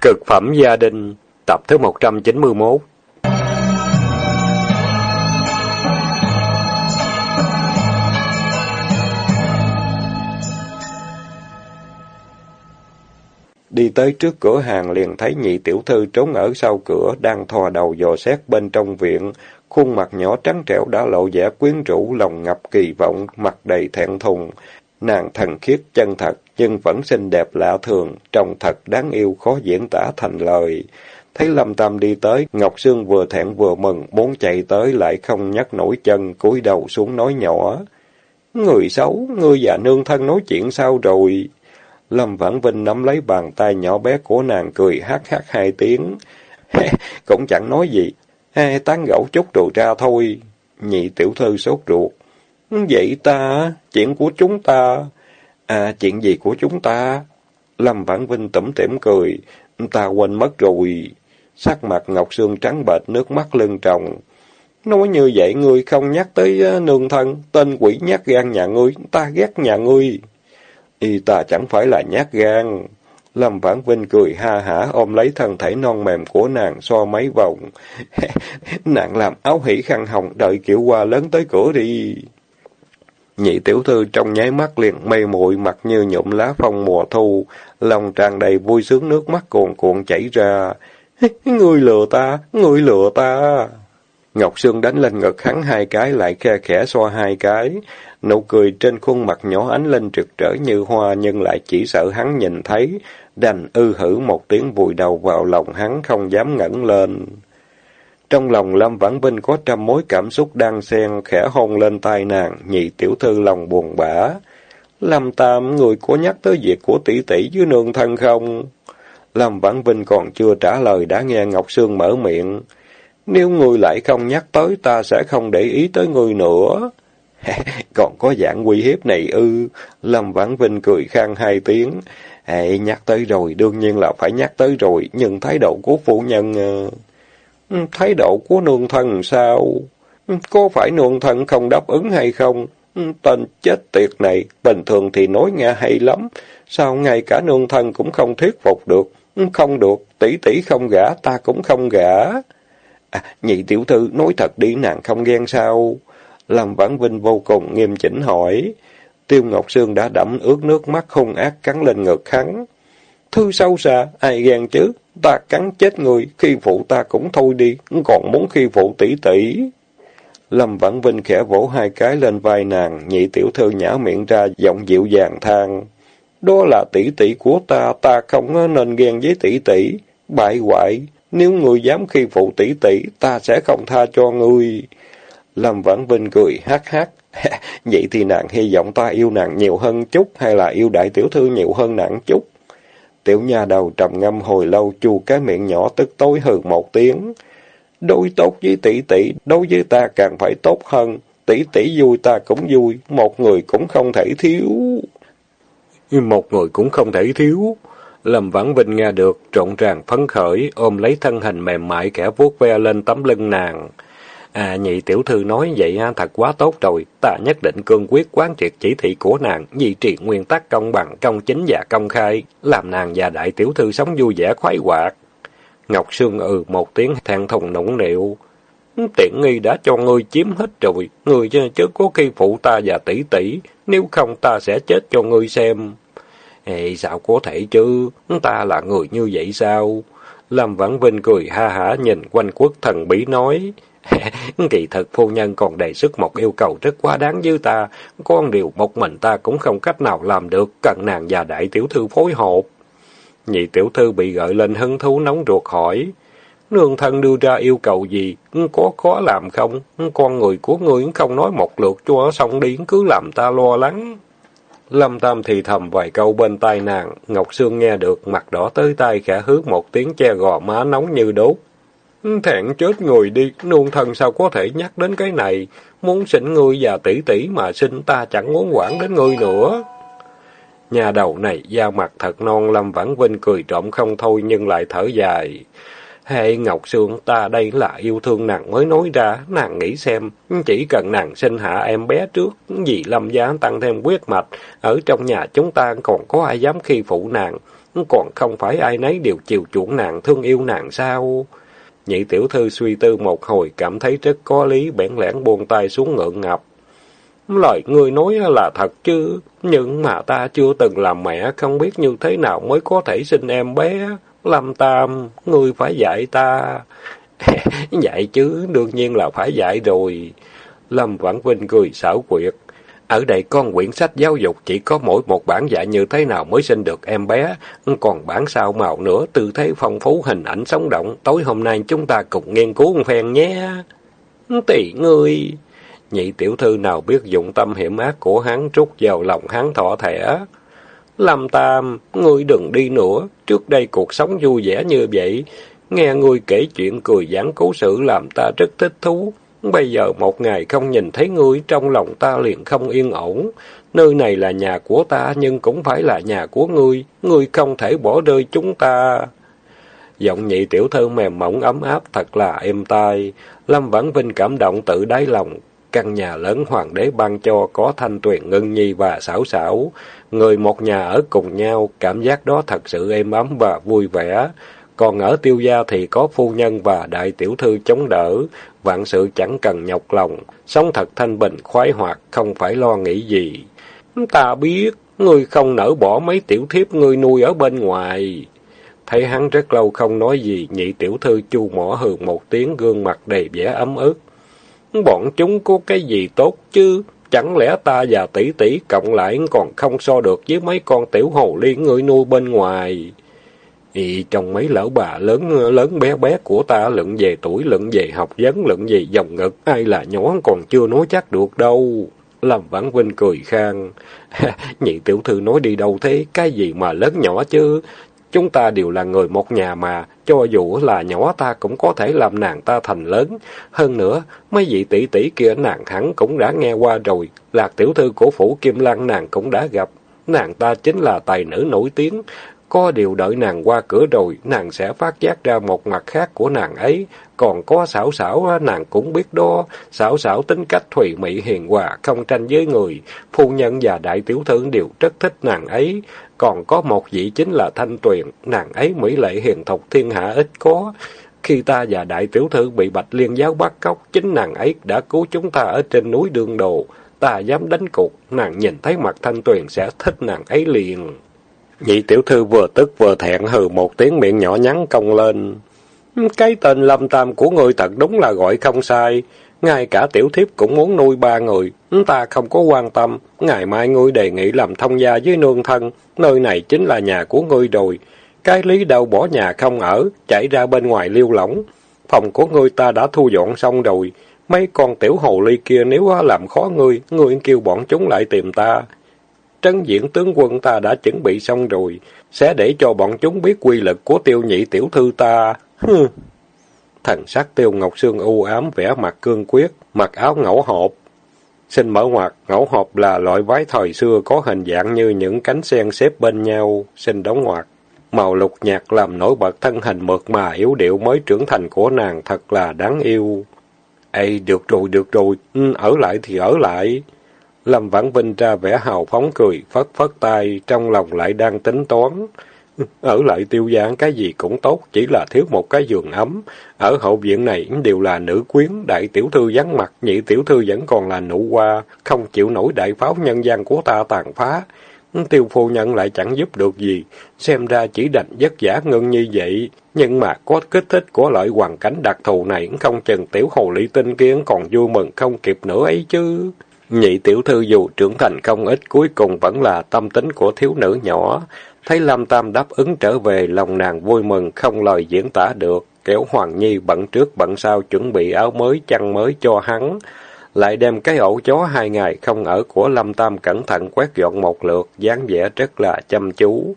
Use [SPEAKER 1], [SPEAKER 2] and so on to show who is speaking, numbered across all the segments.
[SPEAKER 1] Cực phẩm gia đình, tập thứ 191 Đi tới trước cửa hàng liền thấy nhị tiểu thư trốn ở sau cửa, đang thò đầu dò xét bên trong viện. Khuôn mặt nhỏ trắng trẻo đã lộ vẻ quyến rũ, lòng ngập kỳ vọng, mặt đầy thẹn thùng. Nàng thần khiết chân thật, nhưng vẫn xinh đẹp lạ thường, trông thật đáng yêu khó diễn tả thành lời. Thấy Lâm Tam đi tới, Ngọc Sương vừa thẹn vừa mừng, muốn chạy tới lại không nhắc nổi chân, cúi đầu xuống nói nhỏ. Người xấu, ngươi và nương thân nói chuyện sao rồi? Lâm Vãn Vinh nắm lấy bàn tay nhỏ bé của nàng cười hát hát hai tiếng. Cũng chẳng nói gì, Ê, tán gẫu chút rồi ra thôi. Nhị tiểu thư sốt ruột. Vậy ta, chuyện của chúng ta. À, chuyện gì của chúng ta? Lâm Vãn Vinh tẩm tỉm cười. Ta quên mất rồi. Sắc mặt Ngọc Sương trắng bệch, nước mắt lưng tròng. Nói như vậy ngươi không nhắc tới à, nương thân, tên quỷ nhát gan nhà ngươi, ta ghét nhà ngươi. Y ta chẳng phải là nhát gan. Lâm Vãn Vinh cười ha hả ôm lấy thân thể non mềm của nàng so mấy vòng. nàng làm áo hỉ khăn hồng đợi kiểu qua lớn tới cửa đi. Nhị tiểu thư trong nháy mắt liền mây muội mặt như nhụm lá phong mùa thu, lòng tràn đầy vui sướng nước mắt cuồn cuộn chảy ra. Ngươi lừa ta, ngươi lừa ta. Ngọc Sương đánh lên ngực hắn hai cái lại khe khẽ xoa hai cái. Nụ cười trên khuôn mặt nhỏ ánh lên trực trở như hoa nhưng lại chỉ sợ hắn nhìn thấy, đành ư hử một tiếng vùi đầu vào lòng hắn không dám ngẩng lên. Trong lòng Lâm Vãn Vinh có trăm mối cảm xúc đang xen, khẽ hôn lên tai nàng, nhị tiểu thư lòng buồn bã. Lâm Tam, người có nhắc tới việc của tỷ tỷ với nương thân không? Lâm Vãn Vinh còn chưa trả lời đã nghe Ngọc Sương mở miệng. Nếu người lại không nhắc tới ta sẽ không để ý tới người nữa. Còn có dạng uy hiếp này ư. Lâm Vãn Vinh cười khang hai tiếng. Hệ, nhắc tới rồi, đương nhiên là phải nhắc tới rồi, nhưng thái độ của phụ nhân... Uh, thái độ của nương thân sao? Có phải nương thân không đáp ứng hay không? Tên chết tiệt này, bình thường thì nói nghe hay lắm. Sao ngay cả nương thân cũng không thuyết phục được? Không được, tỷ tỷ không gả, ta cũng không gả. À, nhị tiểu thư, nói thật đi nàng không ghen sao? Lâm Vãn Vinh vô cùng nghiêm chỉnh hỏi. Tiêu Ngọc Sương đã đẫm ướt nước mắt hung ác cắn lên ngực hắn. Thư sâu xa, ai ghen chứ? Ta cắn chết người, khi phụ ta cũng thôi đi, còn muốn khi phụ tỷ tỷ. Lâm Vãn Vinh khẽ vỗ hai cái lên vai nàng, nhị tiểu thư nhả miệng ra, giọng dịu dàng than. Đó là tỷ tỷ của ta, ta không nên ghen với tỷ tỷ. Bại hoại, nếu người dám khi phụ tỷ tỷ, ta sẽ không tha cho ngươi. Lâm Vãn Vinh cười hát hát. Vậy thì nàng hy vọng ta yêu nàng nhiều hơn chút hay là yêu đại tiểu thư nhiều hơn nàng chút? Tiểu nha đầu trầm ngâm hồi lâu chu cái miệng nhỏ tức tối hừ một tiếng. Đối tốt với tỷ tỷ, đối với ta càng phải tốt hơn. Tỷ tỷ vui ta cũng vui, một người cũng không thể thiếu. Một người cũng không thể thiếu. Lâm Vãn Vinh nghe được, trộn ràng phấn khởi, ôm lấy thân hình mềm mại kẻ vuốt ve lên tấm lưng nàng. À, nhị tiểu thư nói vậy thật quá tốt rồi, ta nhất định cương quyết quán triệt chỉ thị của nàng, duy trì nguyên tắc công bằng, công chính và công khai, làm nàng và đại tiểu thư sống vui vẻ khoái hoạt. Ngọc Sương ừ một tiếng than thùng nũng nịu. Tiện nghi đã cho ngươi chiếm hết rồi, ngươi chứ có khi phụ ta và tỷ tỷ, nếu không ta sẽ chết cho ngươi xem. Ê, sao có thể chứ, ta là người như vậy sao? Lâm Vãn Vinh cười ha hả nhìn quanh quốc thần bí nói. Kỳ thực phu nhân còn đề xuất một yêu cầu rất quá đáng với ta. Con điều một mình ta cũng không cách nào làm được, cần nàng và đại tiểu thư phối hợp. Nhị tiểu thư bị gợi lên hứng thú nóng ruột hỏi. Nương thân đưa ra yêu cầu gì? Có khó làm không? Con người của ngươi không nói một lượt cho xong đi, cứ làm ta lo lắng. Lâm Tam thì thầm vài câu bên tai nàng, Ngọc Sương nghe được, mặt đỏ tới tai khẽ hước một tiếng che gò má nóng như đốt. Thẹn chết người đi, nương thần sao có thể nhắc đến cái này, muốn xin ngươi và tỷ tỷ mà xin ta chẳng muốn quản đến ngươi nữa. Nhà đầu này, da mặt thật non, Lâm Vãn Vinh cười trộm không thôi nhưng lại thở dài. Hệ Ngọc Sương, ta đây là yêu thương nàng mới nói ra, nàng nghĩ xem, chỉ cần nàng sinh hạ em bé trước, vì lâm giá tăng thêm quyết mạch, ở trong nhà chúng ta còn có ai dám khi phụ nàng, còn không phải ai nấy đều chiều chuộng nàng, thương yêu nàng sao? Nhị tiểu thư suy tư một hồi, cảm thấy rất có lý, bẽn lẽn buông tay xuống ngượng ngập. Lời người nói là thật chứ, nhưng mà ta chưa từng làm mẹ, không biết như thế nào mới có thể sinh em bé. Lâm Tam, ngươi phải dạy ta. dạy chứ, đương nhiên là phải dạy rồi. Lâm Vãn Vinh cười xảo quyệt. Ở đây con quyển sách giáo dục chỉ có mỗi một bản dạy như thế nào mới sinh được em bé, còn bản sao màu nữa, tư thế phong phú hình ảnh sống động, tối hôm nay chúng ta cùng nghiên cứu một phen nhé. Tỷ ngươi, nhị tiểu thư nào biết dụng tâm hiểm ác của hắn trút vào lòng hắn thọ thẻ. Lâm Tam, ngươi đừng đi nữa, trước đây cuộc sống vui vẻ như vậy, nghe ngươi kể chuyện cười giảng cố sự làm ta rất thích thú. Bây giờ một ngày không nhìn thấy ngươi, trong lòng ta liền không yên ổn. Nơi này là nhà của ta, nhưng cũng phải là nhà của ngươi. Ngươi không thể bỏ rơi chúng ta. Giọng nhị tiểu thư mềm mỏng ấm áp thật là êm tai. Lâm Vãn Vinh cảm động tự đáy lòng. Căn nhà lớn hoàng đế ban cho có thanh tuyền ngân nhi và xảo xảo. Người một nhà ở cùng nhau, cảm giác đó thật sự êm ấm và vui vẻ. Còn ở tiêu gia thì có phu nhân và đại tiểu thư chống đỡ, vạn sự chẳng cần nhọc lòng, sống thật thanh bình, khoái hoạt, không phải lo nghĩ gì. Ta biết, ngươi không nỡ bỏ mấy tiểu thiếp ngươi nuôi ở bên ngoài. Thấy hắn rất lâu không nói gì, nhị tiểu thư chu mỏ hừ một tiếng gương mặt đầy vẻ ấm ức. Bọn chúng có cái gì tốt chứ? Chẳng lẽ ta và tỷ tỷ cộng lại còn không so được với mấy con tiểu hồ ly ngươi nuôi bên ngoài? Thì trong mấy lão bà lớn lớn bé bé của ta luận về tuổi, luận về học vấn, luận về dòng ngực, ai là nhỏ còn chưa nói chắc được đâu. Lâm Vãn Vinh cười khang. Nhị tiểu thư nói đi đâu thế, cái gì mà lớn nhỏ chứ? Chúng ta đều là người một nhà mà, cho dù là nhỏ ta cũng có thể làm nàng ta thành lớn. Hơn nữa, mấy vị tỷ tỷ kia nàng hẳn cũng đã nghe qua rồi, lạc tiểu thư của phủ Kim lan nàng cũng đã gặp. Nàng ta chính là tài nữ nổi tiếng, có điều đợi nàng qua cửa rồi, nàng sẽ phát giác ra một mặt khác của nàng ấy. Còn có xảo xảo, nàng cũng biết đó. Xảo xảo tính cách thùy mị hiền hòa, không tranh với người. Phu nhân và đại tiểu thư đều rất thích nàng ấy. Còn có một vị chính là Thanh Tuyền, nàng ấy mỹ lệ hiền thục thiên hạ ít có. Khi ta và đại tiểu thư bị Bạch Liên giáo bắt cóc, chính nàng ấy đã cứu chúng ta ở trên núi Đường Đồ. Ta dám đánh cuộc, nàng nhìn thấy mặt Thanh Tuyền sẽ thích nàng ấy liền. Nhị tiểu thư vừa tức vừa thẹn hừ một tiếng miệng nhỏ nhắn cong lên. Cái tên lâm tam của ngươi thật đúng là gọi không sai. Ngay cả tiểu thiếp cũng muốn nuôi ba người. Ta không có quan tâm. Ngày mai ngươi đề nghị làm thông gia với nương thân. Nơi này chính là nhà của ngươi rồi. Cái lý đâu bỏ nhà không ở, chạy ra bên ngoài liêu lỏng. Phòng của ngươi ta đã thu dọn xong rồi. Mấy con tiểu hồ ly kia nếu làm khó ngươi, ngươi kêu bọn chúng lại tìm ta. Trấn diễn tướng quân ta đã chuẩn bị xong rồi, sẽ để cho bọn chúng biết quy lực của tiêu nhị tiểu thư ta. Hừ. Thần sắc tiêu Ngọc Sương u ám vẻ mặt cương quyết, mặc áo ngẫu hộp. Xin mở ngoặt, ngẫu hộp là loại váy thời xưa có hình dạng như những cánh sen xếp bên nhau, xin đóng ngoặt. Màu lục nhạt làm nổi bật thân hình mượt mà yếu điệu mới trưởng thành của nàng thật là đáng yêu. Ê, được rồi, được rồi, ừ, ở lại thì ở lại. Lâm Vãn Vinh ra vẻ hào phóng cười, phất phất tay, trong lòng lại đang tính toán. Ở lại tiêu giang cái gì cũng tốt, chỉ là thiếu một cái giường ấm. Ở hậu viện này đều là nữ quyến, đại tiểu thư vắng mặt, nhị tiểu thư vẫn còn là nụ hoa, không chịu nổi đại pháo nhân gian của ta tàn phá. Tiêu phu nhân lại chẳng giúp được gì, xem ra chỉ đành vất giả ngưng như vậy. Nhưng mà có kích thích của lợi hoàn cảnh đặc thù này, không chừng tiểu hồ ly tinh kia còn vui mừng không kịp nữa ấy chứ. Nhị tiểu thư dù trưởng thành không ít cuối cùng vẫn là tâm tính của thiếu nữ nhỏ. Thấy Lâm Tam đáp ứng trở về, lòng nàng vui mừng, không lời diễn tả được. Kéo Hoàng Nhi bận trước bận sau chuẩn bị áo mới, chăn mới cho hắn. Lại đem cái ổ chó hai ngày không ở của Lâm Tam cẩn thận quét dọn một lượt, dáng vẻ rất là chăm chú.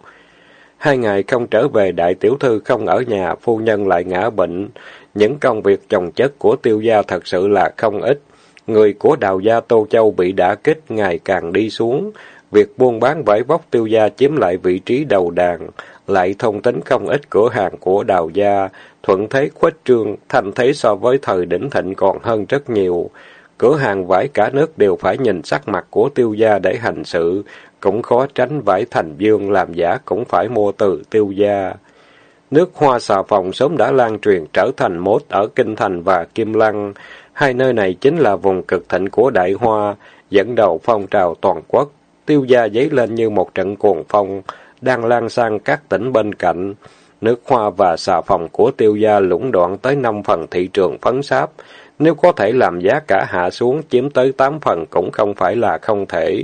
[SPEAKER 1] Hai ngày không trở về, đại tiểu thư không ở nhà, phu nhân lại ngã bệnh. Những công việc chồng chất của tiêu gia thật sự là không ít. Người của đào gia Tô Châu bị đả kích ngày càng đi xuống. Việc buôn bán vải vóc tiêu gia chiếm lại vị trí đầu đàn, lại thông tính không ít cửa hàng của đào gia, thuận thế khuếch trương, thành thế so với thời đỉnh thịnh còn hơn rất nhiều. cửa hàng vải cả nước đều phải nhìn sắc mặt của tiêu gia để hành sự, cũng khó tránh vải thành dương làm giả cũng phải mua từ tiêu gia. Nước hoa xà phòng sớm đã lan truyền trở thành mốt ở Kinh Thành và Kim Lăng. Hai nơi này chính là vùng cực thịnh của Đại Hoa, dẫn đầu phong trào toàn quốc. Tiêu gia dấy lên như một trận cuồng phong, đang lan sang các tỉnh bên cạnh. Nước hoa và xà phòng của tiêu gia lũng đoạn tới năm phần thị trường phấn sáp. Nếu có thể làm giá cả hạ xuống chiếm tới tám phần cũng không phải là không thể.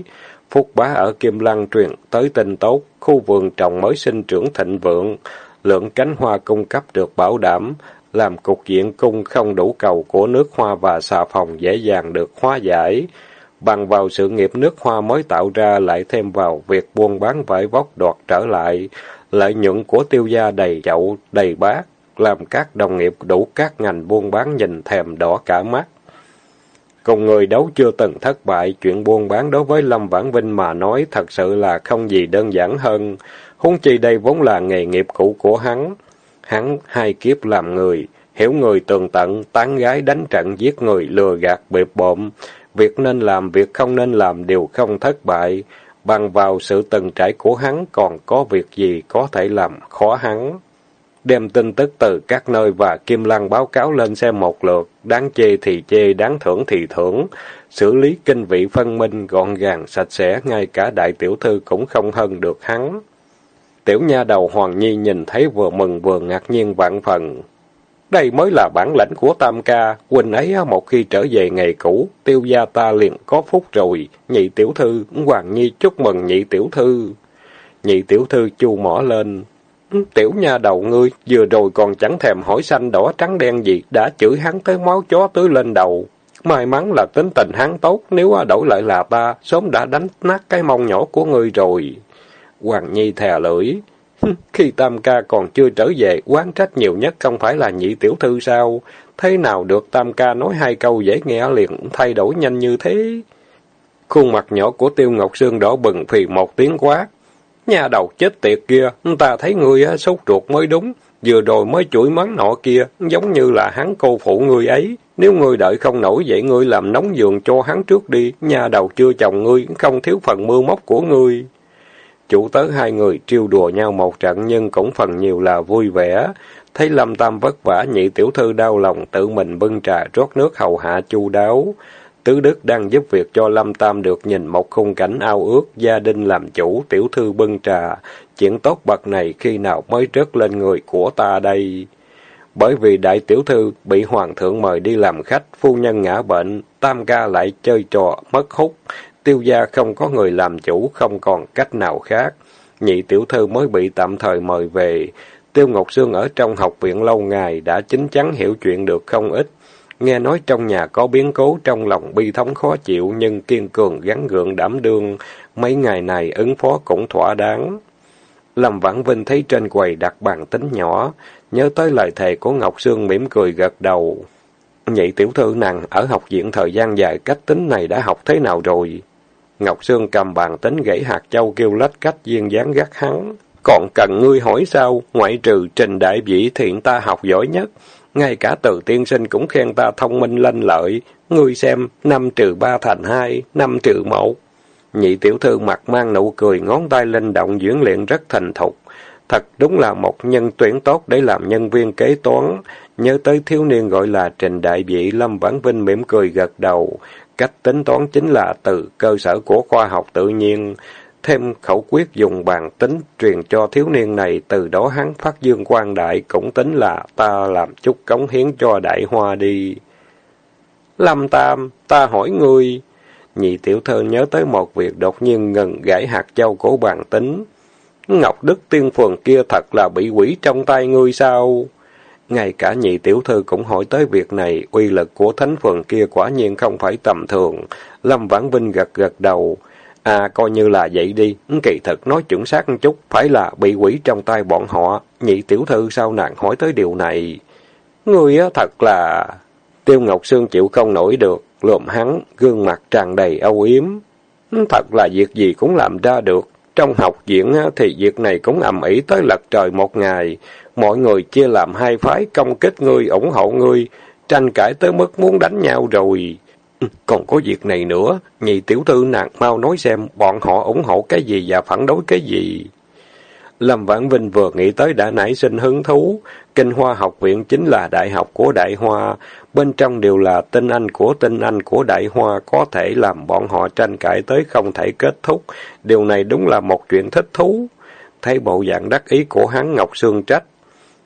[SPEAKER 1] Phúc bá ở Kim Lăng truyền tới tin tốt, khu vườn trồng mới sinh trưởng thịnh vượng, lượng cánh hoa cung cấp được bảo đảm, làm cục diện cung không đủ cầu của nước hoa và xà phòng dễ dàng được hóa giải. Bằng vào sự nghiệp nước hoa mới tạo ra lại thêm vào việc buôn bán vải vóc đoạt trở lại, lợi nhuận của tiêu gia đầy chậu, đầy bát, làm các đồng nghiệp đủ các ngành buôn bán nhìn thèm đỏ cả mắt. Cùng người đấu chưa từng thất bại, chuyện buôn bán đối với Lâm Vãn Vinh mà nói thật sự là không gì đơn giản hơn. Huống chi đây vốn là nghề nghiệp cũ của hắn. Hắn hai kiếp làm người, hiểu người tường tận, tán gái đánh trận giết người, lừa gạt, bịp bộm. Việc nên làm, việc không nên làm đều không thất bại. Bằng vào sự từng trải của hắn còn có việc gì có thể làm khó hắn. Đem tin tức từ các nơi và Kim Lăng báo cáo lên xem một lượt, đáng chê thì chê, đáng thưởng thì thưởng. Xử lý kinh vị phân minh, gọn gàng, sạch sẽ, ngay cả đại tiểu thư cũng không hơn được hắn. Tiểu nha đầu Hoàng Nhi nhìn thấy vừa mừng vừa ngạc nhiên vạn phần. Đây mới là bản lãnh của Tam Ca, huynh ấy một khi trở về ngày cũ, tiêu gia ta liền có phúc rồi, nhị tiểu thư, Hoàng Nhi chúc mừng nhị tiểu thư. Nhị tiểu thư chu mỏ lên, tiểu nha đầu ngươi, vừa rồi còn chẳng thèm hỏi xanh đỏ trắng đen gì, đã chửi hắn tới máu chó tưới lên đầu. May mắn là tính tình hắn tốt, nếu đổi lại là ta, sớm đã đánh nát cái mông nhỏ của ngươi rồi. Hoàng Nhi thè lưỡi. Khi Tam ca còn chưa trở về, quán trách nhiều nhất không phải là nhị tiểu thư sao? Thế nào được Tam ca nói hai câu dễ nghe liền thay đổi nhanh như thế? Khuôn mặt nhỏ của Tiêu Ngọc Sương đỏ bừng phì một tiếng quát. Nhà đầu chết tiệt kia, ta thấy ngươi sốt ruột mới đúng. Vừa rồi mới chửi mắng nọ kia, giống như là hắn cô phụ ngươi ấy. Nếu ngươi đợi không nổi vậy ngươi làm nóng giường cho hắn trước đi. Nhà đầu chưa chồng ngươi, không thiếu phần mưa móc của ngươi. Chủ tớ hai người trêu đùa nhau một trận nhưng cũng phần nhiều là vui vẻ. Thấy Lâm Tam vất vả, nhị tiểu thư đau lòng tự mình bưng trà rót nước hầu hạ chu đáo. Tứ Đức đang giúp việc cho Lâm Tam được nhìn một khung cảnh ao ước, gia đình làm chủ, tiểu thư bưng trà. Chuyện tốt bậc này khi nào mới rớt lên người của ta đây? Bởi vì đại tiểu thư bị hoàng thượng mời đi làm khách, phu nhân ngã bệnh, tam ca lại chơi trò, mất hút, tiêu gia không có người làm chủ, không còn cách nào khác. Nhị tiểu thư mới bị tạm thời mời về. Tiêu Ngọc Sương ở trong học viện lâu ngày đã chính chắn hiểu chuyện được không ít. Nghe nói trong nhà có biến cố trong lòng bi thống khó chịu nhưng kiên cường gắn gượng đảm đương. Mấy ngày này ứng phó cũng thỏa đáng. Lâm Vãn Vinh thấy trên quầy đặt bàn tính nhỏ, nhớ tới lời thề của Ngọc Sương mỉm cười gật đầu. Nhị tiểu thư nàng ở học viện thời gian dài cách tính này đã học thế nào rồi? Ngọc Sương cầm bàn tính gãy hạt châu kêu lách cách duyên dáng gắt hắn. Còn cần ngươi hỏi sao, ngoại trừ trình đại vĩ thiện ta học giỏi nhất. Ngay cả từ tiên sinh cũng khen ta thông minh lanh lợi. Ngươi xem, năm trừ ba thành hai, năm trừ một. Nhị tiểu thư mặt mang nụ cười, ngón tay linh động diễn luyện rất thành thục. Thật đúng là một nhân tuyển tốt để làm nhân viên kế toán. Nhớ tới thiếu niên gọi là Trình Đại Vĩ Lâm Vãn Vinh mỉm cười gật đầu. Cách tính toán chính là từ cơ sở của khoa học tự nhiên, thêm khẩu quyết dùng bàn tính truyền cho thiếu niên này, từ đó hắn phát dương quan đại, cũng tính là ta làm chút cống hiến cho đại hoa đi. Lâm Tam, ta hỏi ngươi, nhị tiểu thơ nhớ tới một việc đột nhiên ngừng gãy hạt châu của bàn tính. Ngọc Đức Tiên Phường kia thật là bị quỷ trong tay ngươi sao? Ngay cả nhị tiểu thư cũng hỏi tới việc này, uy lực của thánh phường kia quả nhiên không phải tầm thường. Lâm Vãn Vinh gật gật đầu. À, coi như là vậy đi, kỳ thực nói chuẩn xác một chút, phải là bị quỷ trong tay bọn họ. Nhị tiểu thư sao nàng hỏi tới điều này? Ngươi á, thật là... Tiêu Ngọc Sương chịu không nổi được, lồm hắn, gương mặt tràn đầy âu yếm. Thật là việc gì cũng làm ra được. Trong học viện thì việc này cũng ầm ĩ tới lật trời một ngày. Mọi người chia làm hai phái công kích ngươi, ủng hộ ngươi, tranh cãi tới mức muốn đánh nhau rồi. Ừ, còn có việc này nữa, nhị tiểu thư nàng mau nói xem bọn họ ủng hộ cái gì và phản đối cái gì. Lâm Vãn Vinh vừa nghĩ tới đã nảy sinh hứng thú. Kinh Hoa học viện chính là đại học của Đại Hoa. Bên trong đều là tinh anh của tinh anh của Đại Hoa có thể làm bọn họ tranh cãi tới không thể kết thúc. Điều này đúng là một chuyện thích thú. Thấy bộ dạng đắc ý của hắn Ngọc Sương trách.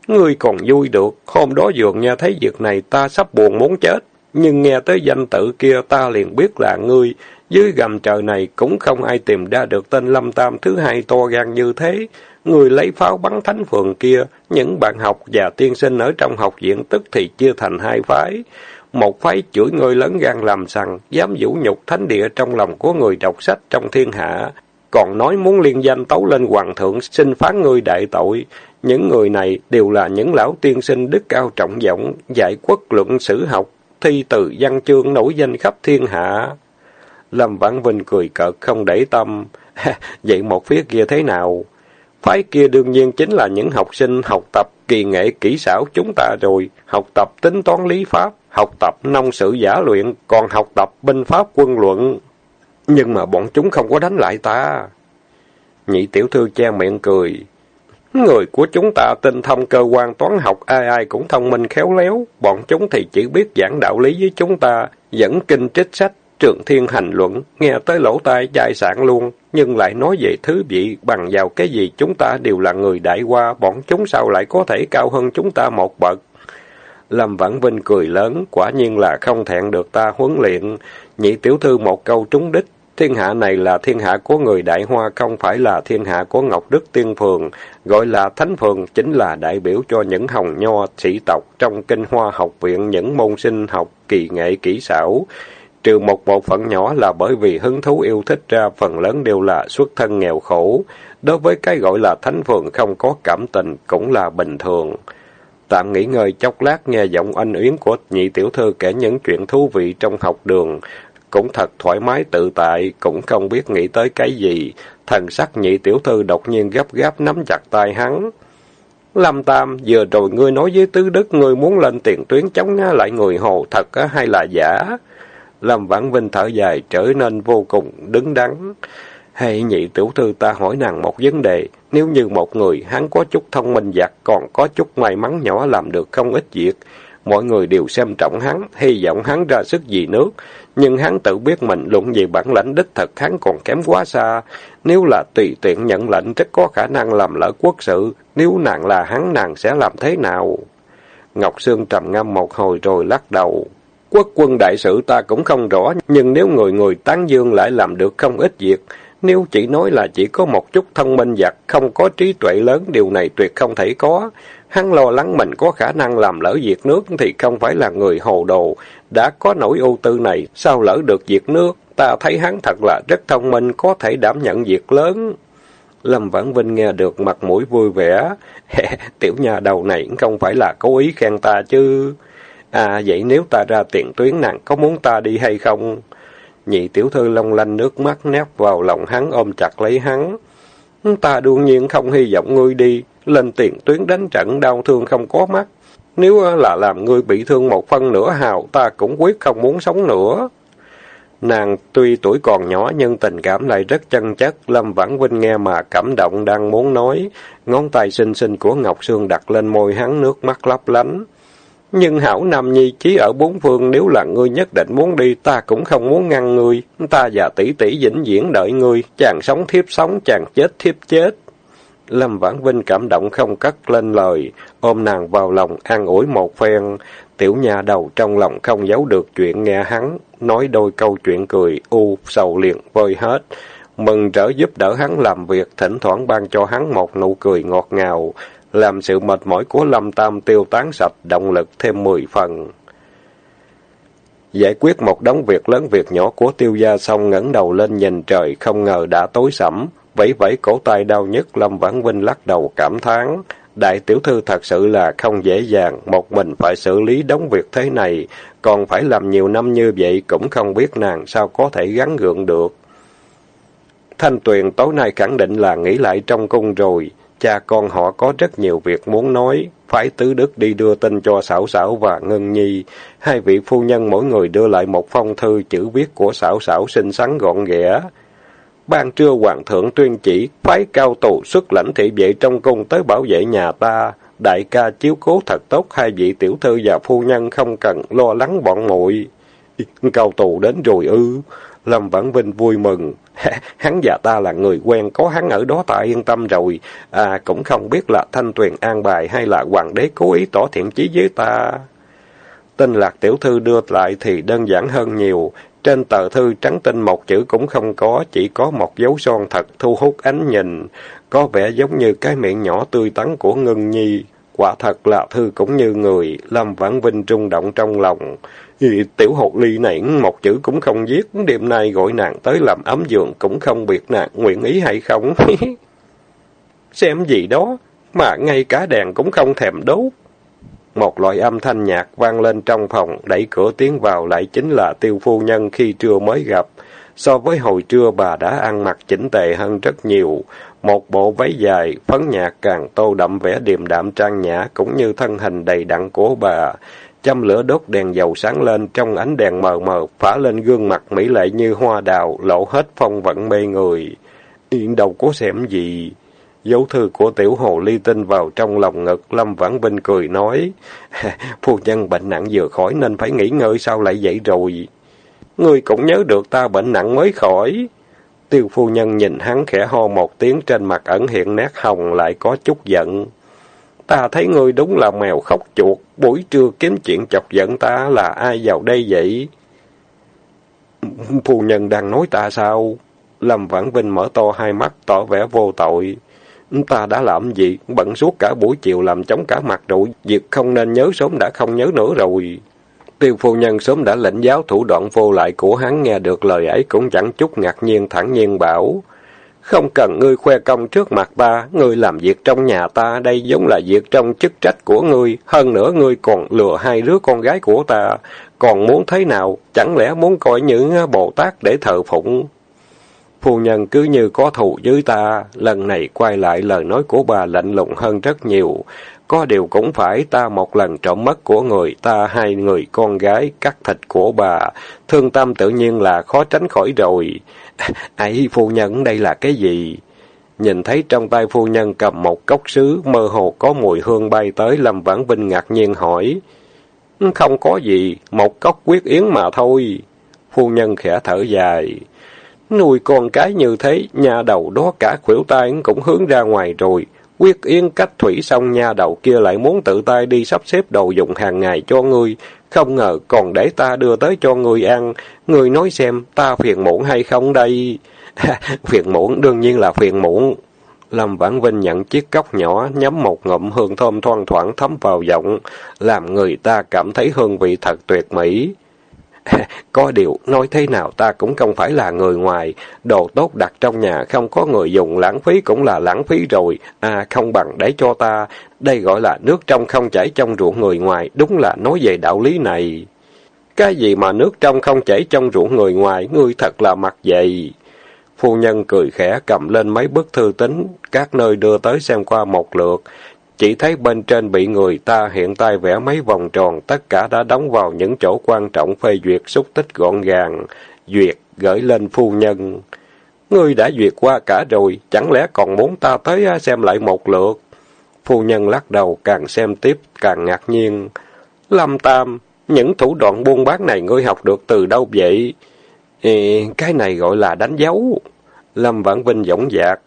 [SPEAKER 1] Ngươi còn vui được, hôm đó dường nghe thấy việc này ta sắp buồn muốn chết. Nhưng nghe tới danh tự kia ta liền biết là ngươi, dưới gầm trời này cũng không ai tìm ra được tên Lâm Tam thứ hai to gan như thế. Người lấy pháo bắn thánh phường kia, những bạn học và tiên sinh ở trong học viện tức thì chia thành hai phái. Một phái chửi người lớn gan làm sằng, dám vũ nhục thánh địa trong lòng của người đọc sách trong thiên hạ. Còn nói muốn liên danh tấu lên hoàng thượng xin phán người đại tội. Những người này đều là những lão tiên sinh đức cao trọng vọng, giải quốc luận sử học, thi từ văn chương nổi danh khắp thiên hạ. Lâm Vãn Vinh cười cợt không để tâm. Vậy một phía kia thế nào? Phái kia đương nhiên chính là những học sinh học tập kỳ nghệ kỹ xảo chúng ta rồi, học tập tính toán lý pháp, học tập nông sự giả luyện, còn học tập binh pháp quân luận. Nhưng mà bọn chúng không có đánh lại ta. Nhị tiểu thư che miệng cười. Người của chúng ta tinh thông cơ quan toán học ai ai cũng thông minh khéo léo, bọn chúng thì chỉ biết giảng đạo lý với chúng ta, dẫn kinh trích sách, trường thiên hành luận, nghe tới lỗ tai chai sạn luôn, nhưng lại nói về thứ vị bằng vào cái gì chúng ta đều là người đại qua, bọn chúng sao lại có thể cao hơn chúng ta một bậc. Lâm Vãn Vinh cười lớn, quả nhiên là không thẹn được ta huấn luyện. Nhị tiểu thư một câu trúng đích, thiên hạ này là thiên hạ của người đại hoa, không phải là thiên hạ của Ngọc Đức Tiên Phường. Gọi là Thánh Phường chính là đại biểu cho những hồng nho, sĩ tộc trong kinh hoa học viện, những môn sinh học, kỳ nghệ, kỹ xảo. Trừ một bộ phận nhỏ là bởi vì hứng thú yêu thích ra, phần lớn đều là xuất thân nghèo khổ. Đối với cái gọi là thánh phường không có cảm tình cũng là bình thường. Tạm nghỉ ngơi chốc lát nghe giọng anh yến của nhị tiểu thư kể những chuyện thú vị trong học đường. Cũng thật thoải mái tự tại, cũng không biết nghĩ tới cái gì. Thần sắc nhị tiểu thư đột nhiên gấp gáp nắm chặt tay hắn. Lâm Tam, vừa rồi ngươi nói với Tứ Đức ngươi muốn lên tiền tuyến chống lại người hồ thật hay là giả? Lâm Vãn Vinh thở dài trở nên vô cùng đứng đắn. Hay nhị tiểu thư ta hỏi nàng một vấn đề, nếu như một người hắn có chút thông minh giặc còn có chút may mắn nhỏ làm được không ít việc, mọi người đều xem trọng hắn, hy vọng hắn ra sức vì nước, nhưng hắn tự biết mình luận về bản lãnh đích thật hắn còn kém quá xa, nếu là tùy tiện nhận lệnh rất có khả năng làm lỡ quốc sự, nếu nàng là hắn nàng sẽ làm thế nào? Ngọc Sương trầm ngâm một hồi rồi lắc đầu. Quốc quân đại sự ta cũng không rõ, nhưng nếu người người tán dương lại làm được không ít việc, nếu chỉ nói là chỉ có một chút thông minh giặc, không có trí tuệ lớn, điều này tuyệt không thể có. Hắn lo lắng mình có khả năng làm lỡ việc nước thì không phải là người hồ đồ. Đã có nỗi ưu tư này, sao lỡ được việc nước? Ta thấy hắn thật là rất thông minh, có thể đảm nhận việc lớn. Lâm Vãn Vinh nghe được mặt mũi vui vẻ. Tiểu nhà đầu này không phải là cố ý khen ta chứ. À vậy nếu ta ra tiền tuyến nàng có muốn ta đi hay không? Nhị tiểu thư long lanh nước mắt nép vào lòng hắn ôm chặt lấy hắn. Ta đương nhiên không hy vọng ngươi đi, lên tiền tuyến đánh trận đau thương không có mắt. Nếu là làm ngươi bị thương một phân nửa hào, ta cũng quyết không muốn sống nữa. Nàng tuy tuổi còn nhỏ nhưng tình cảm lại rất chân chất, Lâm Vãn Vinh nghe mà cảm động đang muốn nói. Ngón tay xinh xinh của Ngọc Sương đặt lên môi hắn nước mắt lấp lánh. Nhưng hảo Nam Nhi chí ở bốn phương nếu là ngươi nhất định muốn đi, ta cũng không muốn ngăn ngươi. Ta và tỷ tỷ vĩnh viễn đợi ngươi, chàng sống thiếp sống, chàng chết thiếp chết. Lâm Vãn Vinh cảm động không cất lên lời, ôm nàng vào lòng an ủi một phen. Tiểu nhà đầu trong lòng không giấu được chuyện nghe hắn, nói đôi câu chuyện cười, u, sầu liền vơi hết. Mừng trở giúp đỡ hắn làm việc, thỉnh thoảng ban cho hắn một nụ cười ngọt ngào làm sự mệt mỏi của Lâm Tam tiêu tán sạch, động lực thêm mười phần. Giải quyết một đống việc lớn việc nhỏ của tiêu gia xong ngẩng đầu lên nhìn trời, không ngờ đã tối sẫm, vẫy vẫy cổ tay đau nhất Lâm Vãn Vinh lắc đầu cảm thán. Đại tiểu thư thật sự là không dễ dàng, một mình phải xử lý đống việc thế này, còn phải làm nhiều năm như vậy cũng không biết nàng sao có thể gắn gượng được. Thanh Tuyền tối nay khẳng định là nghỉ lại trong cung rồi, cha con họ có rất nhiều việc muốn nói, phải tứ đức đi đưa tin cho Sảo Sảo và Ngân Nhi. Hai vị phu nhân mỗi người đưa lại một phong thư chữ viết của Sảo Sảo xinh xắn gọn ghẽ. Ban trưa hoàng thượng tuyên chỉ, phái cao tù xuất lãnh thị vệ trong cung tới bảo vệ nhà ta. Đại ca chiếu cố thật tốt hai vị tiểu thư và phu nhân không cần lo lắng bọn muội. Cao tù đến rồi ư. Lâm Vãn Vinh vui mừng. hắn và ta là người quen, có hắn ở đó ta yên tâm rồi. À, cũng không biết là thanh tuyền an bài hay là hoàng đế cố ý tỏ thiện chí với ta. Tin lạc tiểu thư đưa lại thì đơn giản hơn nhiều. Trên tờ thư trắng tinh một chữ cũng không có, chỉ có một dấu son thật thu hút ánh nhìn. Có vẻ giống như cái miệng nhỏ tươi tắn của Ngân Nhi. Quả thật là thư cũng như người, Lâm Vãn Vinh rung động trong lòng. Tiểu hột ly này một chữ cũng không viết, đêm nay gọi nàng tới làm ấm giường cũng không biệt nàng nguyện ý hay không. Xem gì đó, mà ngay cả đèn cũng không thèm đốt. Một loại âm thanh nhạc vang lên trong phòng, đẩy cửa tiến vào lại chính là tiêu phu nhân khi trưa mới gặp. So với hồi trưa bà đã ăn mặc chỉnh tề hơn rất nhiều. Một bộ váy dài, phấn nhạc càng tô đậm vẻ điềm đạm trang nhã cũng như thân hình đầy đặn của bà. Châm lửa đốt đèn dầu sáng lên, trong ánh đèn mờ mờ, phả lên gương mặt mỹ lệ như hoa đào, lộ hết phong vận mê người. Yên đầu có xem gì? Dấu thư của tiểu hồ ly tinh vào trong lòng ngực, Lâm Vãn Vinh cười nói, phu nhân bệnh nặng vừa khỏi nên phải nghỉ ngơi sao lại vậy rồi. Ngươi cũng nhớ được ta bệnh nặng mới khỏi. Tiêu phu nhân nhìn hắn khẽ ho một tiếng trên mặt ẩn hiện nét hồng lại có chút giận. Ta thấy ngươi đúng là mèo khóc chuột, buổi trưa kiếm chuyện chọc giận ta là ai vào đây vậy? Phu nhân đang nói ta sao? Lâm Vãn Vinh mở to hai mắt, tỏ vẻ vô tội. Ta đã làm gì? Bận suốt cả buổi chiều làm chống cả mặt rồi. Việc không nên nhớ sớm đã không nhớ nữa rồi. Tiêu phu nhân sớm đã lệnh giáo thủ đoạn vô lại của hắn nghe được lời ấy cũng chẳng chút ngạc nhiên thẳng nhiên bảo. Không cần ngươi khoe công trước mặt ta, ngươi làm việc trong nhà ta, đây giống là việc trong chức trách của ngươi, hơn nữa ngươi còn lừa hai đứa con gái của ta, còn muốn thế nào, chẳng lẽ muốn coi những Bồ Tát để thờ phụng? Phu nhân cứ như có thù với ta, lần này quay lại lời nói của bà lạnh lùng hơn rất nhiều. Có điều cũng phải ta một lần trộm mất của người, ta hai người con gái, cắt thịt của bà. Thương tâm tự nhiên là khó tránh khỏi rồi ấy phu nhân, đây là cái gì? Nhìn thấy trong tay phu nhân cầm một cốc sứ, mơ hồ có mùi hương bay tới, Lâm Vãn Vinh ngạc nhiên hỏi. Không có gì, một cốc quyết yến mà thôi. Phu nhân khẽ thở dài. Nuôi con cái như thế, nhà đầu đó cả khuỷu tay cũng hướng ra ngoài rồi. Quyết yên cách thủy xong nha đầu kia lại muốn tự tay đi sắp xếp đồ dùng hàng ngày cho ngươi. Không ngờ còn để ta đưa tới cho ngươi ăn. Ngươi nói xem ta phiền muộn hay không đây? phiền muộn đương nhiên là phiền muộn. Lâm Vãn Vinh nhận chiếc cốc nhỏ, nhắm một ngụm hương thơm thoang thoảng thấm vào giọng, làm người ta cảm thấy hương vị thật tuyệt mỹ. có điều, nói thế nào ta cũng không phải là người ngoài. Đồ tốt đặt trong nhà không có người dùng lãng phí cũng là lãng phí rồi. À, không bằng để cho ta. Đây gọi là nước trong không chảy trong ruộng người ngoài. Đúng là nói về đạo lý này. Cái gì mà nước trong không chảy trong ruộng người ngoài, ngươi thật là mặt dày. Phu nhân cười khẽ cầm lên mấy bức thư tín, các nơi đưa tới xem qua một lượt. Chỉ thấy bên trên bị người ta hiện tay vẽ mấy vòng tròn, tất cả đã đóng vào những chỗ quan trọng phê duyệt xúc tích gọn gàng. Duyệt, gửi lên phu nhân. Ngươi đã duyệt qua cả rồi, chẳng lẽ còn muốn ta tới à, xem lại một lượt? Phu nhân lắc đầu, càng xem tiếp, càng ngạc nhiên. Lâm Tam, những thủ đoạn buôn bán này ngươi học được từ đâu vậy? Ê, cái này gọi là đánh dấu. Lâm Vãn Vinh dõng dạc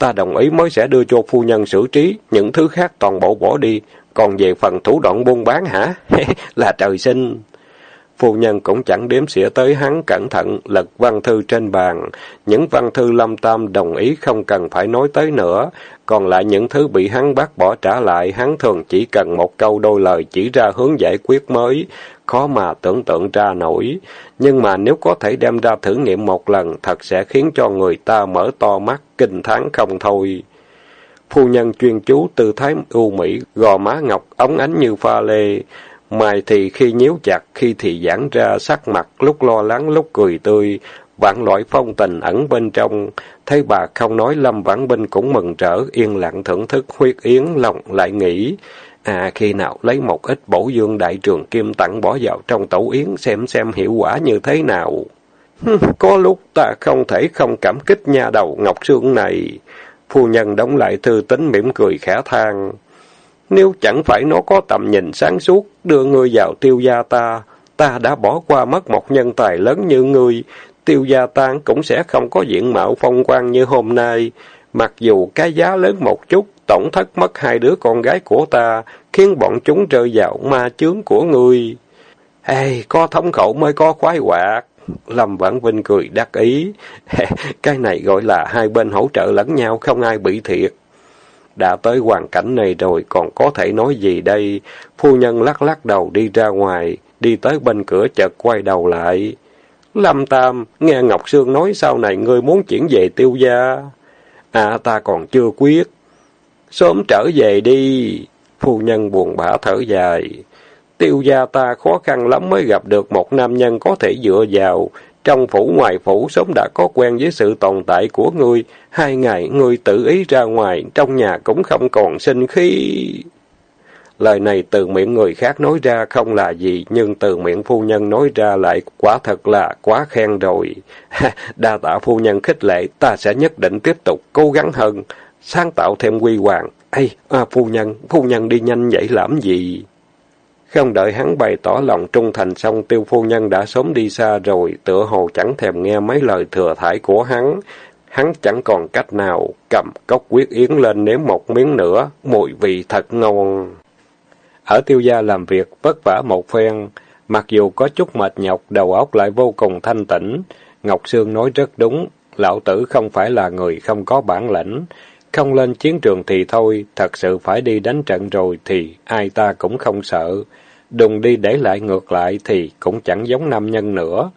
[SPEAKER 1] ta đồng ý mới sẽ đưa cho phu nhân xử trí, những thứ khác toàn bộ bỏ đi, còn về phần thủ đoạn buôn bán hả? là trời sinh. Phu nhân cũng chẳng đếm xỉa tới hắn cẩn thận, lật văn thư trên bàn. Những văn thư lâm tam đồng ý không cần phải nói tới nữa. Còn lại những thứ bị hắn bắt bỏ trả lại, hắn thường chỉ cần một câu đôi lời chỉ ra hướng giải quyết mới. Khó mà tưởng tượng ra nổi. Nhưng mà nếu có thể đem ra thử nghiệm một lần, thật sẽ khiến cho người ta mở to mắt, kinh thán không thôi. Phu nhân chuyên chú tư thái ưu mỹ, gò má ngọc, ống ánh như pha lê. Mày thì khi nhíu chặt, khi thì giãn ra sắc mặt, lúc lo lắng, lúc cười tươi, vạn loại phong tình ẩn bên trong, Thấy bà không nói Lâm Vãn Binh cũng mừng rỡ, yên lặng thưởng thức huyết yến, lòng lại nghĩ. À, khi nào lấy một ít bổ dương đại trường kim tặng bỏ vào trong tẩu yến xem xem hiệu quả như thế nào. Có lúc ta không thể không cảm kích nha đầu Ngọc Sương này. Phu nhân đóng lại thư tính mỉm cười khả than. Nếu chẳng phải nó có tầm nhìn sáng suốt, đưa ngươi vào tiêu gia ta, ta đã bỏ qua mất một nhân tài lớn như ngươi, tiêu gia tan cũng sẽ không có diện mạo phong quang như hôm nay. Mặc dù cái giá lớn một chút, tổng thất mất hai đứa con gái của ta, khiến bọn chúng rơi vào ma chướng của ngươi. Ê, có thống khẩu mới có khoái hoạt. Lâm Vãn Vinh cười đắc ý. cái này gọi là hai bên hỗ trợ lẫn nhau, không ai bị thiệt. Đã tới hoàn cảnh này rồi, còn có thể nói gì đây? Phu nhân lắc lắc đầu đi ra ngoài, đi tới bên cửa chợt quay đầu lại. Lâm Tam, nghe Ngọc Sương nói sau này ngươi muốn chuyển về tiêu gia. À, ta còn chưa quyết. Sớm trở về đi. Phu nhân buồn bã thở dài. Tiêu gia ta khó khăn lắm mới gặp được một nam nhân có thể dựa vào. Trong phủ ngoài phủ sớm đã có quen với sự tồn tại của ngươi. Hai ngày ngươi tự ý ra ngoài, trong nhà cũng không còn sinh khí. Lời này từ miệng người khác nói ra không là gì, nhưng từ miệng phu nhân nói ra lại quả thật là quá khen rồi. Đa tạ phu nhân khích lệ, ta sẽ nhất định tiếp tục cố gắng hơn, sáng tạo thêm quy hoàng. Ây, à, phu nhân, phu nhân đi nhanh vậy làm gì? Không đợi hắn bày tỏ lòng trung thành xong, tiêu phu nhân đã sớm đi xa rồi, tựa hồ chẳng thèm nghe mấy lời thừa thải của hắn. Hắn chẳng còn cách nào, cầm cốc quyết yến lên nếm một miếng nữa, mùi vị thật ngon. Ở tiêu gia làm việc vất vả một phen, mặc dù có chút mệt nhọc, đầu óc lại vô cùng thanh tĩnh. Ngọc Sương nói rất đúng, lão tử không phải là người không có bản lĩnh. Không lên chiến trường thì thôi, thật sự phải đi đánh trận rồi thì ai ta cũng không sợ. Đùng đi để lại ngược lại thì cũng chẳng giống nam nhân nữa.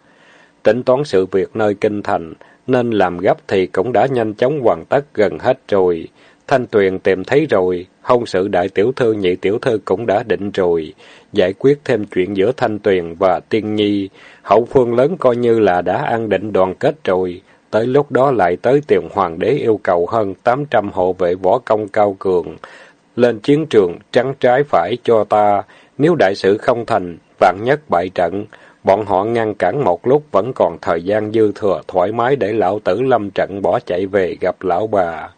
[SPEAKER 1] Tính toán sự việc nơi kinh thành, nên làm gấp thì cũng đã nhanh chóng hoàn tất gần hết rồi. Thanh Tuyền tìm thấy rồi, hôn sự đại tiểu thư nhị tiểu thư cũng đã định rồi, giải quyết thêm chuyện giữa Thanh Tuyền và Tiên Nhi, hậu phương lớn coi như là đã an định đoàn kết rồi, tới lúc đó lại tới tiền hoàng đế yêu cầu hơn 800 hộ vệ võ công cao cường, lên chiến trường trắng trái phải cho ta, nếu đại sự không thành, vạn nhất bại trận, bọn họ ngăn cản một lúc vẫn còn thời gian dư thừa thoải mái để lão tử lâm trận bỏ chạy về gặp lão bà.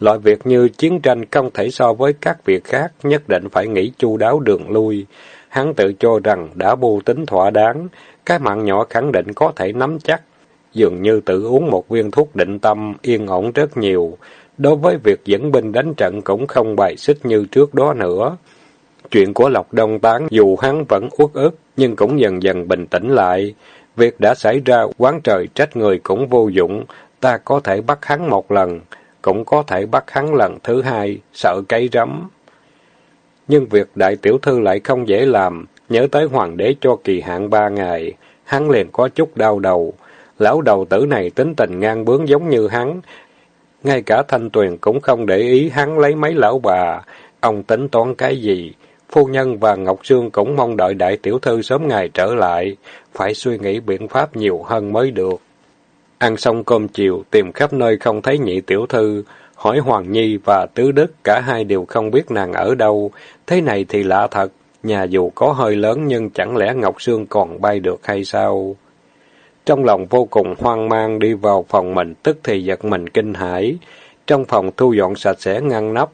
[SPEAKER 1] Loại việc như chiến tranh không thể so với các việc khác, nhất định phải nghĩ chu đáo đường lui. Hắn tự cho rằng đã bù tính thỏa đáng, cái mạng nhỏ khẳng định có thể nắm chắc. Dường như tự uống một viên thuốc định tâm, yên ổn rất nhiều. Đối với việc dẫn binh đánh trận cũng không bài xích như trước đó nữa. Chuyện của Lộc Đông Tán dù hắn vẫn uất ức, nhưng cũng dần dần bình tĩnh lại. Việc đã xảy ra quán trời trách người cũng vô dụng, ta có thể bắt hắn một lần, cũng có thể bắt hắn lần thứ hai, sợ cây rắm. Nhưng việc đại tiểu thư lại không dễ làm, nhớ tới hoàng đế cho kỳ hạn ba ngày, hắn liền có chút đau đầu. Lão đầu tử này tính tình ngang bướng giống như hắn, ngay cả Thanh Tuyền cũng không để ý hắn lấy mấy lão bà, ông tính toán cái gì. Phu nhân và Ngọc Sương cũng mong đợi đại tiểu thư sớm ngày trở lại, phải suy nghĩ biện pháp nhiều hơn mới được. Ăn xong cơm chiều, tìm khắp nơi không thấy nhị tiểu thư, hỏi Hoàng Nhi và Tứ Đức, cả hai đều không biết nàng ở đâu. Thế này thì lạ thật, nhà dù có hơi lớn nhưng chẳng lẽ Ngọc Sương còn bay được hay sao? Trong lòng vô cùng hoang mang đi vào phòng mình, tức thì giật mình kinh hãi. Trong phòng thu dọn sạch sẽ ngăn nắp,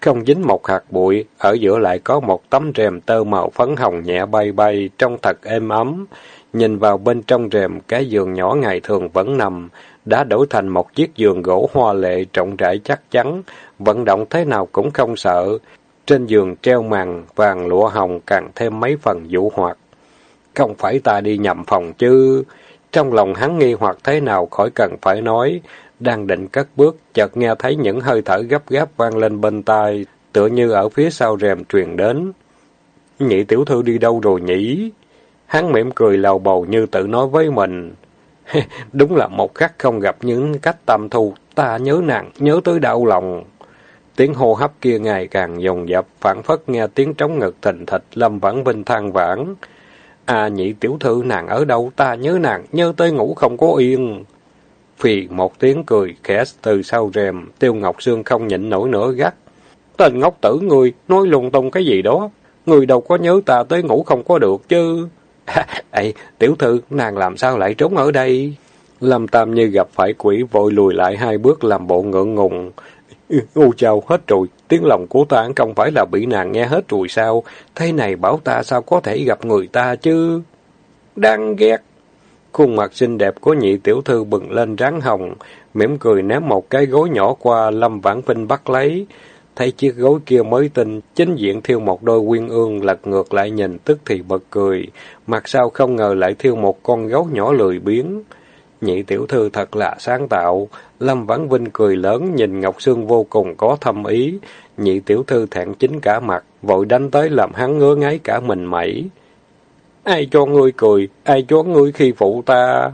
[SPEAKER 1] không dính một hạt bụi, ở giữa lại có một tấm rèm tơ màu phấn hồng nhẹ bay bay, trông thật êm ấm. Nhìn vào bên trong rèm, cái giường nhỏ ngày thường vẫn nằm, đã đổi thành một chiếc giường gỗ hoa lệ trọng rãi chắc chắn, vận động thế nào cũng không sợ. Trên giường treo màn vàng lụa hồng càng thêm mấy phần vũ hoạt. Không phải ta đi nhầm phòng chứ. Trong lòng hắn nghi hoặc thế nào khỏi cần phải nói. Đang định cất bước, chợt nghe thấy những hơi thở gấp gáp vang lên bên tai, tựa như ở phía sau rèm truyền đến. Nhị tiểu thư đi đâu rồi nhỉ? Hắn mỉm cười lầu bầu như tự nói với mình. Đúng là một khắc không gặp những cách tâm thu, ta nhớ nặng nhớ tới đau lòng. Tiếng hô hấp kia ngày càng dồn dập, phản phất nghe tiếng trống ngực thình thịch, lâm vãn vinh than vãn. À nhị tiểu thư nàng ở đâu, ta nhớ nàng, nhớ tới ngủ không có yên. Phì một tiếng cười khẽ từ sau rèm, Tiêu Ngọc Sương không nhịn nổi nữa gắt. Tên ngốc tử ngươi, nói lung tung cái gì đó. Người đâu có nhớ ta tới ngủ không có được chứ. Ê, tiểu thư, nàng làm sao lại trốn ở đây? Lâm Tam như gặp phải quỷ vội lùi lại hai bước làm bộ ngượng ngùng. Ô chào, hết rồi, tiếng lòng của ta không phải là bị nàng nghe hết rồi sao? Thế này bảo ta sao có thể gặp người ta chứ? Đang ghét. Khuôn mặt xinh đẹp của nhị tiểu thư bừng lên ráng hồng, mỉm cười ném một cái gối nhỏ qua Lâm Vãn Vinh bắt lấy. Thấy chiếc gối kia mới tinh, chính diện thiêu một đôi quyên ương lật ngược lại nhìn tức thì bật cười, mặt sau không ngờ lại thiêu một con gấu nhỏ lười biếng. Nhị tiểu thư thật là sáng tạo, Lâm Vãn Vinh cười lớn nhìn Ngọc Sương vô cùng có thâm ý, nhị tiểu thư thẹn chính cả mặt, vội đánh tới làm hắn ngứa ngáy cả mình mẩy. Ai cho ngươi cười, ai cho ngươi khi phụ ta?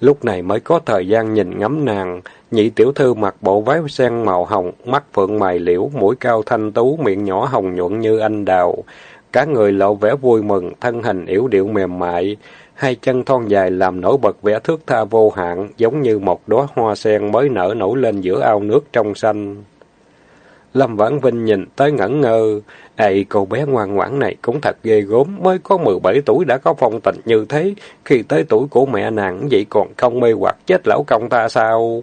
[SPEAKER 1] Lúc này mới có thời gian nhìn ngắm nàng, nhị tiểu thư mặc bộ váy sen màu hồng, mắt phượng mày liễu, mũi cao thanh tú, miệng nhỏ hồng nhuận như anh đào. Cả người lộ vẻ vui mừng, thân hình yếu điệu mềm mại, hai chân thon dài làm nổi bật vẻ thước tha vô hạn, giống như một đóa hoa sen mới nở nổi lên giữa ao nước trong xanh. Lâm Vãn Vinh nhìn tới ngẩn ngơ, Ê, cô bé ngoan ngoãn này cũng thật ghê gốm, mới có 17 tuổi đã có phong tình như thế, khi tới tuổi của mẹ nàng vậy còn không mê hoặc chết lão công ta sao?